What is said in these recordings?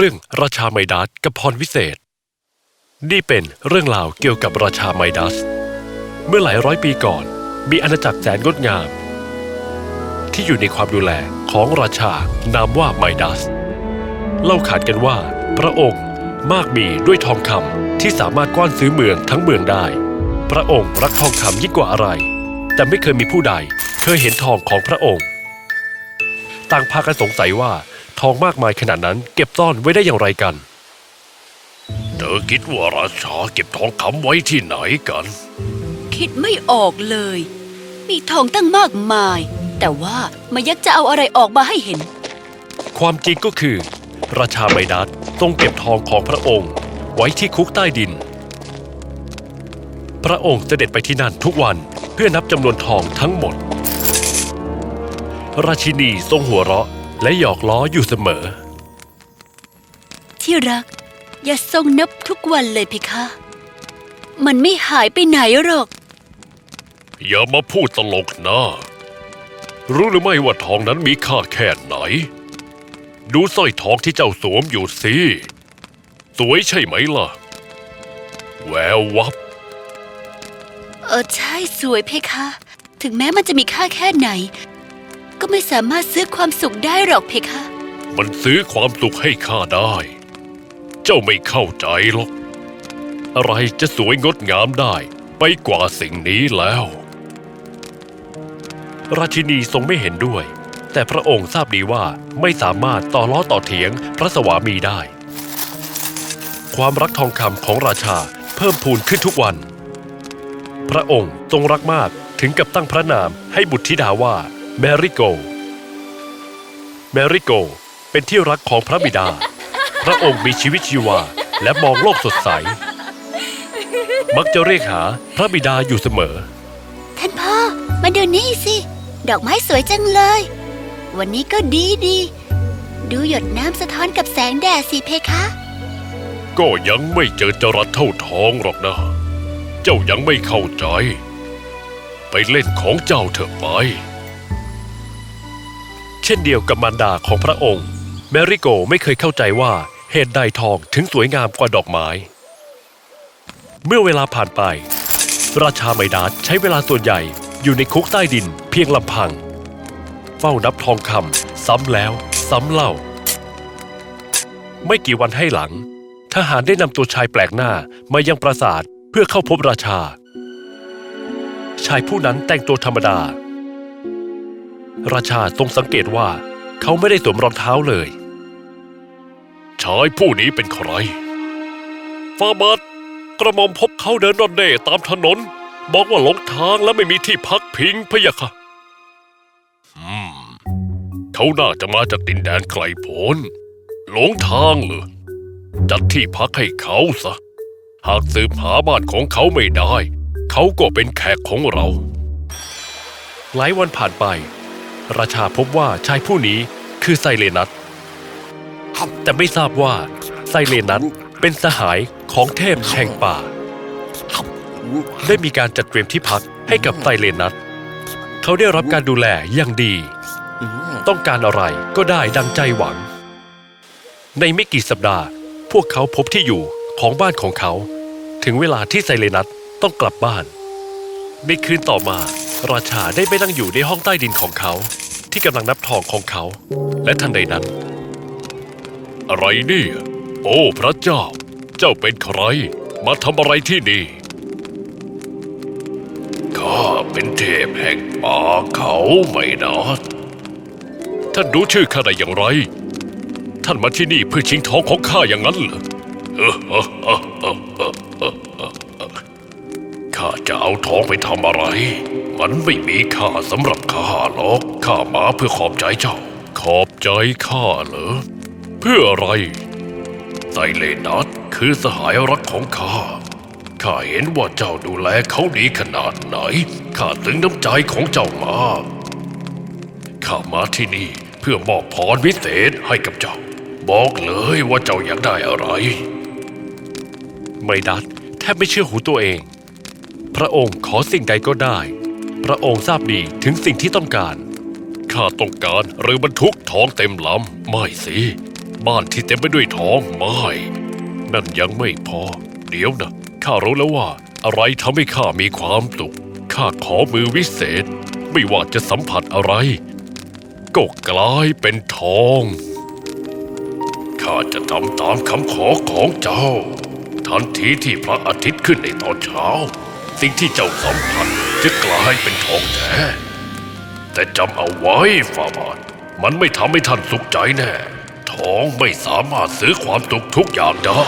เรื่องราชาไมดัสกับพรวิเศษ นี่เป็นเรื่องราวเกี่ยวกับราชาไมดัส เมื่อหลายร้อยปีก่อน มีอาณาจักรแสนงดงาม ที่อยู่ในความดูแลของราชานามว่าไมดัส เล่าขานกันว่า พระองค์มากมีด้วยทองคำที่สามารถกว้านซื้อเมืองทั้งเมืองได้ พระองค์รักทองคำยิ่งกว่าอะไร แต่ไม่เคยมีผู้ใดเคยเห็นทองของพระองค์ ต่างพากันสงสัยว่า ทองมากมายขนาดนั้น เก็บซ่อนไว้ได้อย่างไรกัน เธอคิดว่าราชาเก็บทองคำไว้ที่ไหนกัน คิดไม่ออกเลย มีทองตั้งมากมาย แต่ว่ามายักจะเอาอะไรออกมาให้เห็น ความจริงก็คือ ราชาไมดัสทรงเก็บทองของพระองค์ไว้ที่คุกใต้ดิน พระองค์เสด็จไปที่นั่นทุกวันเพื่อนับจำนวนทองทั้งหมด ราชินีทรงหัวเราะ และหยอกล้ออยู่เสมอ ที่รัก อย่าทรงนับทุกวันเลยเพคะ มันไม่หายไปไหนหรอก อย่ามาพูดตลกนะ รู้หรือไม่ว่าทองนั้นมีค่าแค่ไหน ดูสร้อยทองที่เจ้าสวมอยู่สิ สวยใช่ไหมล่ะ แวววับ เออใช่สวยเพคะ ถึงแม้มันจะมีค่าแค่ไหน ก็ไม่สามารถซื้อความสุขได้หรอกเพคะ มันซื้อความสุขให้ข้าได้ เจ้าไม่เข้าใจหรอก อะไรจะสวยงดงามได้ไปกว่าสิ่งนี้แล้ว ราชินีทรงไม่เห็นด้วย แต่พระองค์ทราบดีว่าไม่สามารถต่อล้อต่อเถียงพระสวามีได้ ความรักทองคำของราชาเพิ่มพูนขึ้นทุกวัน พระองค์ทรงรักมากถึงกับตั้งพระนามให้บุตรธิดาว่า แมริโก แมริโก เป็นที่รักของพระบิดา พระองค์มีชีวิตชีวา และมองโลกสดใส มักจะเรียกหาพระบิดาอยู่เสมอ ท่านพ่อ มาดูนี่สิ ดอกไม้สวยจังเลย วันนี้ก็ดีดี ดูหยดน้ำสะท้อนกับแสงแดดสิเพคะ ก็ยังไม่เจอจรัสเท่าทองหรอกนะ เจ้ายังไม่เข้าใจ ไปเล่นของเจ้าเถอะไป เช่นเดียวกับมารดาของพระองค์ แมริโกไม่เคยเข้าใจว่าเหตุใดทองถึงสวยงามกว่าดอกไม้ เมื่อเวลาผ่านไป ราชาไมดาสใช้เวลาส่วนใหญ่อยู่ในคุกใต้ดินเพียงลำพัง เฝ้านับทองคำซ้ำแล้วซ้ำเล่า ไม่กี่วันให้หลัง ทหารได้นำตัวชายแปลกหน้ามายังปราสาทเพื่อเข้าพบราชา ชายผู้นั้นแต่งตัวธรรมดา ราชาทรงสังเกตว่าเขาไม่ได้สวมรองเท้าเลยชายผู้นี้เป็นใครฟาบาทกระหม่อมพบเขาเดินรอนเน่ตามถนน บอกว่าหลงทางและไม่มีที่พักพิงพะยะค่ะ อืม เขาน่าจะมาจากดินแดนไกลโพ้น หลงทางเหรอจัดที่พักให้เขาซะ หากสืบหาบ้านของเขาไม่ได้ เขาก็เป็นแขกของเรา หลายวันผ่านไป ราชาพบว่าชายผู้นี้คือไซเลนัสแต่ไม่ทราบว่าไซเลนัสเป็นสหายของเทพแห่งป่า ได้มีการจัดเตรียมที่พักให้กับไซเลนัสเขาได้รับการดูแลอย่างดี ต้องการอะไรก็ได้ดังใจหวัง ในไม่กี่สัปดาห์ พวกเขาพบที่อยู่ของบ้านของเขา ถึงเวลาที่ไซเลนัสต้องกลับบ้าน ในคืนต่อมา ราชาได้ไปนั่งอยู่ในห้องใต้ดินของเขา ที่กำลังนับทองของเขา และทันใดนั้น อะไรเนี่ย โอ้พระเจ้า เจ้าเป็นใคร มาทำอะไรที่นี่ข้าเป็นเทพแห่งป่าเขาไม่นะท่านรู้ชื่อข้าได้อย่างไร ท่านมาที่นี่เพื่อชิงทองของข้าอย่างนั้นเหรอ ข้าจะเอาทองไปทำอะไร มันไม่มีค่าสำหรับข้าหรอก ข้ามาเพื่อขอบใจเจ้า ขอบใจข้าเหรอ เพื่ออะไรไซเลนัสคือสหายรักของข้า ข้าเห็นว่าเจ้าดูแลเขาดีขนาดไหน ข้าถึงน้ำใจของเจ้ามากข้ามาที่นี่เพื่อมอบพรวิเศษให้กับเจ้า บอกเลยว่าเจ้าอยากได้อะไร ไม่ดัดแทบไม่เชื่อหูตัวเอง พระองค์ขอสิ่งใดก็ได้ พระองค์ทราบดีถึงสิ่งที่ต้องการ ข้าต้องการเรือบรรทุกทองเต็มลำไม่สิ บ้านที่เต็มไปด้วยทองไม่ นั่นยังไม่พอ เดี๋ยวนะ ข้ารู้แล้วว่า อะไรทำให้ข้ามีความสุข ข้าขอมือวิเศษ ไม่ว่าจะสัมผัสอะไร ก็กลายเป็นทอง ข้าจะทำตามคำขอของเจ้า ทันทีที่พระอาทิตย์ขึ้นในตอนเช้า สิ่งที่เจ้าสัมผัสจะกลายเป็นทองแท้ แต่จำเอาไว้ฟาบาท มันไม่ทำให้ท่านสุขใจแน่ ทองไม่สามารถซื้อความสุขทุกอย่างได้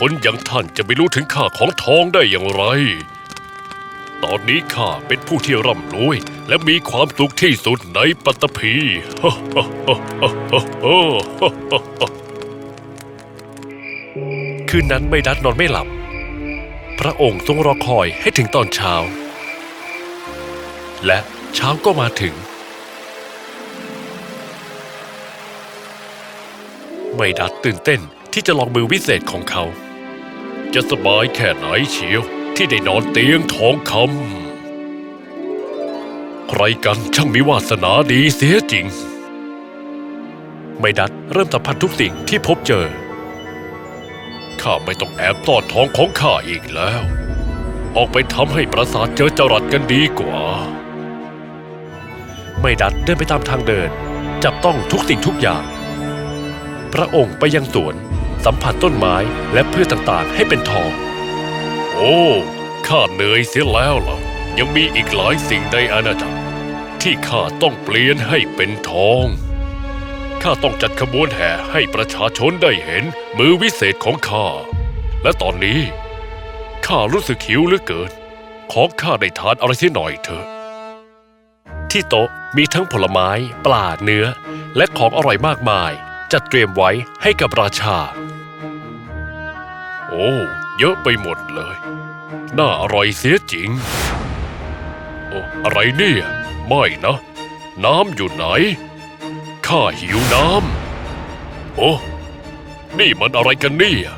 คนอย่างท่านจะไม่รู้ถึงค่าของทองได้อย่างไร ตอนนี้ข้าเป็นผู้ที่ร่ำรวย และมีความสุขที่สุดในปัตตภีคืนนั้นไม่ดัดนอนไม่หลับ พระองค์ทรงรอคอยให้ถึงตอนเช้า และเช้าก็มาถึง ไม่ดัดตื่นเต้นที่จะลองมือวิเศษของเขา จะสบายแค่ไหนเชียวที่ได้นอนเตียงทองคำใครกันช่างมีวาสนาดีเสียจริง ไม่ดัดเริ่มสัมผัสทุกสิ่งที่พบเจอ ข้าไม่ต้องแอบต้อนทองของข้าอีกแล้ว ออกไปทำให้ประสาทเจอจรัสกันดีกว่า ไม่ดัดเดินไปตามทางเดิน จับต้องทุกสิ่งทุกอย่าง พระองค์ไปยังสวน สัมผัสต้นไม้และพืชต่างๆ ให้เป็นทอง โอ้ข้าเหนื่อยเสียแล้วล่ะ ยังมีอีกหลายสิ่งในอาณาจักรที่ข้าต้องเปลี่ยนให้เป็นทอง ข้าต้องจัดขบวนแห่ให้ประชาชนได้เห็นมือวิเศษของข้า และตอนนี้ข้ารู้สึกหิวเหลือเกิน ขอข้าได้ทานอะไรที่หน่อยเถอะ ที่โต๊ะมีทั้งผลไม้ ปลาเนื้อ และของอร่อยมากมาย จัดเตรียมไว้ให้กับราชา โอ้เยอะไปหมดเลย น่าอร่อยเสียจริง โอ้อะไรเนี่ย ไม่นะ น้ำอยู่ไหน ข้าหิวน้ำ โอ้ นี่มันอะไรกันเนี่ย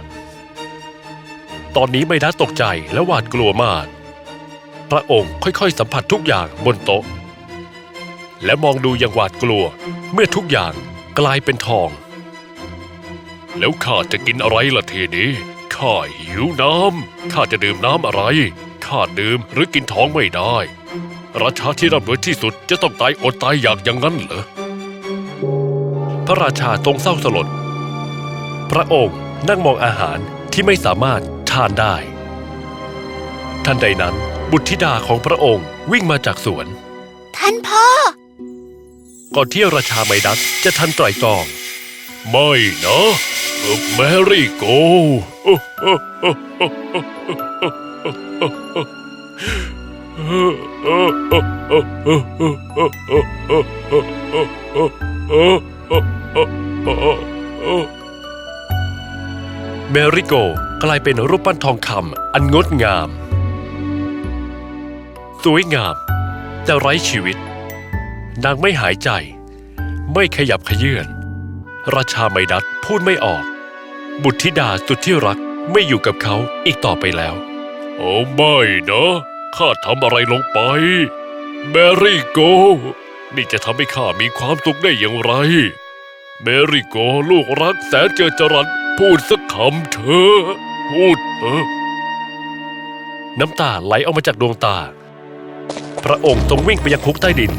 ตอนนี้ไม่ได้ตกใจและหวาดกลัวมาก พระองค์ค่อยๆสัมผัสทุกอย่างบนโต๊ะ และมองดูอย่างหวาดกลัวเมื่อทุกอย่างกลายเป็นทอง แล้วข้าจะกินอะไรล่ะทีนี้ ข้าหิวน้ำ ข้าจะดื่มน้ำอะไร ข้าดื่มหรือกินท้องไม่ได้ ราชาที่ร่ำรวยที่สุดจะต้องตายอดตายอยากอย่างนั้นเหรอ ระราชาทรงเศร้าสลด พระองค์นั่งมองอาหารที่ไม่สามารถทานได้ ทันใดนั้นบุตรธิดาของพระองค์วิ่งมาจากสวน ท่านพ่อ ก่อนที่ราชาไมดัสจะทันไตร่ตรอง ไม่นะเอ่อแมรี่โก เมริโกกลายเป็นรูปปั้นทองคำอันงดงาม สวยงาม แต่ไร้ชีวิต นางไม่หายใจ ไม่ขยับขยื่นราชาไมดัสพูดไม่ออก บุตรธิดาสุดที่รักไม่อยู่กับเขาอีกต่อไปแล้ว โอ้ไม่นะข้าทำอะไรลงไปแมรี่โก นี่จะทำให้ข้ามีความสุขได้อย่างไร แมรี่โกลูกรักแสนเจอจรัสพูดสักคำเถอะพูดเถอะน้ำตาไหลออกมาจากดวงตา พระองค์ต้องวิ่งไปยังคุกใต้ดิน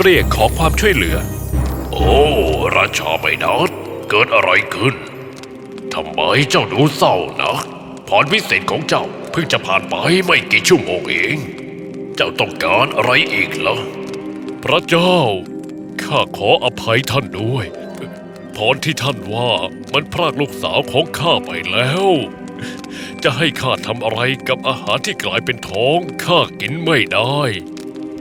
เรียกขอความช่วยเหลือ โอ้ราชาไม่นัดเกิดอะไรขึ้นทำไมเจ้าดูเศร้านะพรพิเศษของเจ้าเพิ่งจะผ่านไปไม่กี่ชั่วโมงเอง เจ้าต้องการอะไรอีกเหรอพระเจ้า ข้าขออภัยท่านด้วย พรที่ท่านว่ามันพรากลูกสาวของข้าไปแล้ว จะให้ข้าทำอะไรกับอาหารที่กลายเป็นท้องข้ากินไม่ได้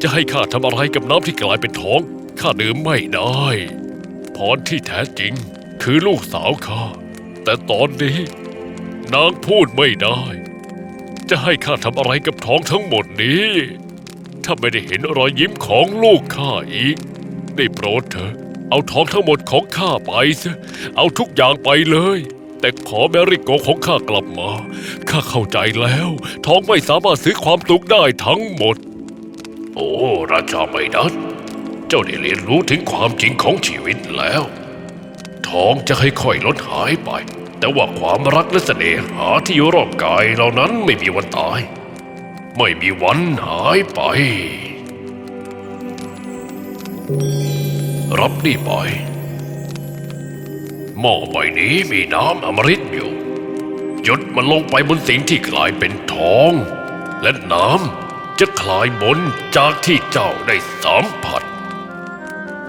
จะให้ข้าทำอะไรกับน้ำที่กลายเป็นท้องข้าดื่มไม่ได้พรที่แท้จริงคือลูกสาวข้าแต่ตอนนี้นางพูดไม่ได้ จะให้ข้าทำอะไรกับท้องทั้งหมดนี้ ถ้าไม่ได้เห็นรอยยิ้มของลูกข้าอีก ได้โปรดเถอะ เอาทองทั้งหมดของข้าไปซะเอาทุกอย่างไปเลย แต่ขอแมริโกของข้ากลับมา ข้าเข้าใจแล้ว ทองไม่สามารถซื้อความสุขได้ทั้งหมด โอ้ราชาไม่นัดเจ้าได้เรียนรู้ถึงความจริงของชีวิตแล้ว ทองจะค่อยๆลดหายไป แต่ว่าความรักและเสน่หาที่อยู่รอบกายเหล่านั้นไม่มีวันตาย ไม่มีวันหายไป รับนี่ไปหม้อใบนี้มีน้ำอมฤตอยู่หยดมันลงไปบนสิ่งที่กลายเป็นทอง และน้ำจะคลายมนจากที่เจ้าได้สัมผัส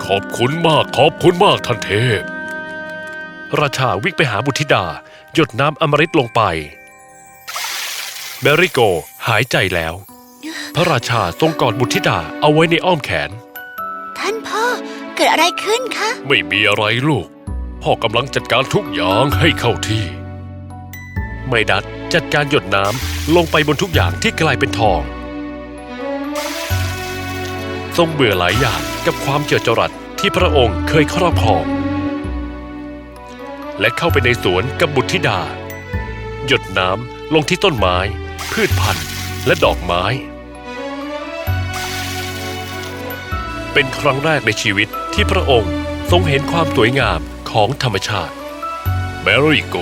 ขอบคุณมากขอบคุณมากท่านเทพ ราชาวิ่งไปหาบุตรธิดา หยดน้ำอมฤตลงไปเมริโกหายใจแล้ว พระราชาทรงกอดบุตรธิดาเอาไว้ในอ้อมแขน ท่านพ่อ เกิดอะไรขึ้นคะ ไม่มีอะไรลูก พ่อกำลังจัดการทุกอย่างให้เข้าที่ ไมดัดจัดการหยดน้ำลงไปบนทุกอย่างที่กลายเป็นทองทรงเบื่อหลายอย่างกับความเจิดจรัสที่พระองค์เคยครอบครอง และเข้าไปในสวนกับบุตรธิดา หยดน้ำลงที่ต้นไม้ พืชพันธุ์และดอกไม้ เป็นครั้งแรกในชีวิตที่พระองค์ทรงเห็นความสวยงามของธรรมชาติแมรี่โก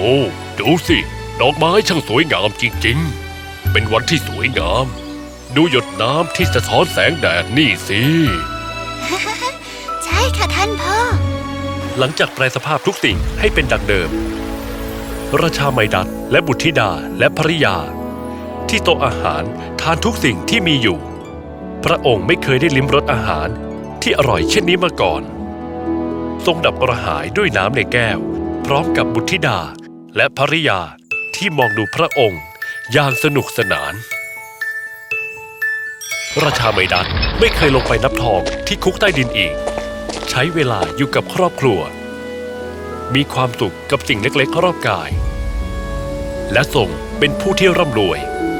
ดูสิ ดอกไม้ช่างสวยงามจริงๆ เป็นวันที่สวยงาม ดูหยดน้ำที่สะท้อนแสงแดดนี่สิ ใช่ค่ะท่านพ่อ หลังจากแปลสภาพทุกสิ่งให้เป็นดังเดิม ราชาไมดัตและบุตรธิดาและภริยา ที่โต๊ะอาหารทานทุกสิ่งที่มีอยู่ พระองค์ไม่เคยได้ลิ้มรสอาหาร ที่อร่อยเช่นนี้มาก่อน ทรงดับกระหายด้วยน้ำในแก้ว พร้อมกับบุตรธิดาและภริยาที่มองดูพระองค์อย่างสนุกสนาน ราชาไมดัตไม่เคยลงไปนับทองที่คุกใต้ดินอีก ใช้เวลาอยู่กับครอบครัว มีความสุขกับสิ่งเล็กๆรอบกาย และทรงเป็นผู้ที่ร่ำรวย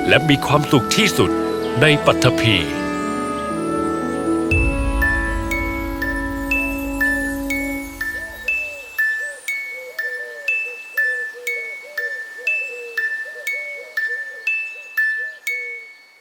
และมีความสุขที่สุดในปัตภี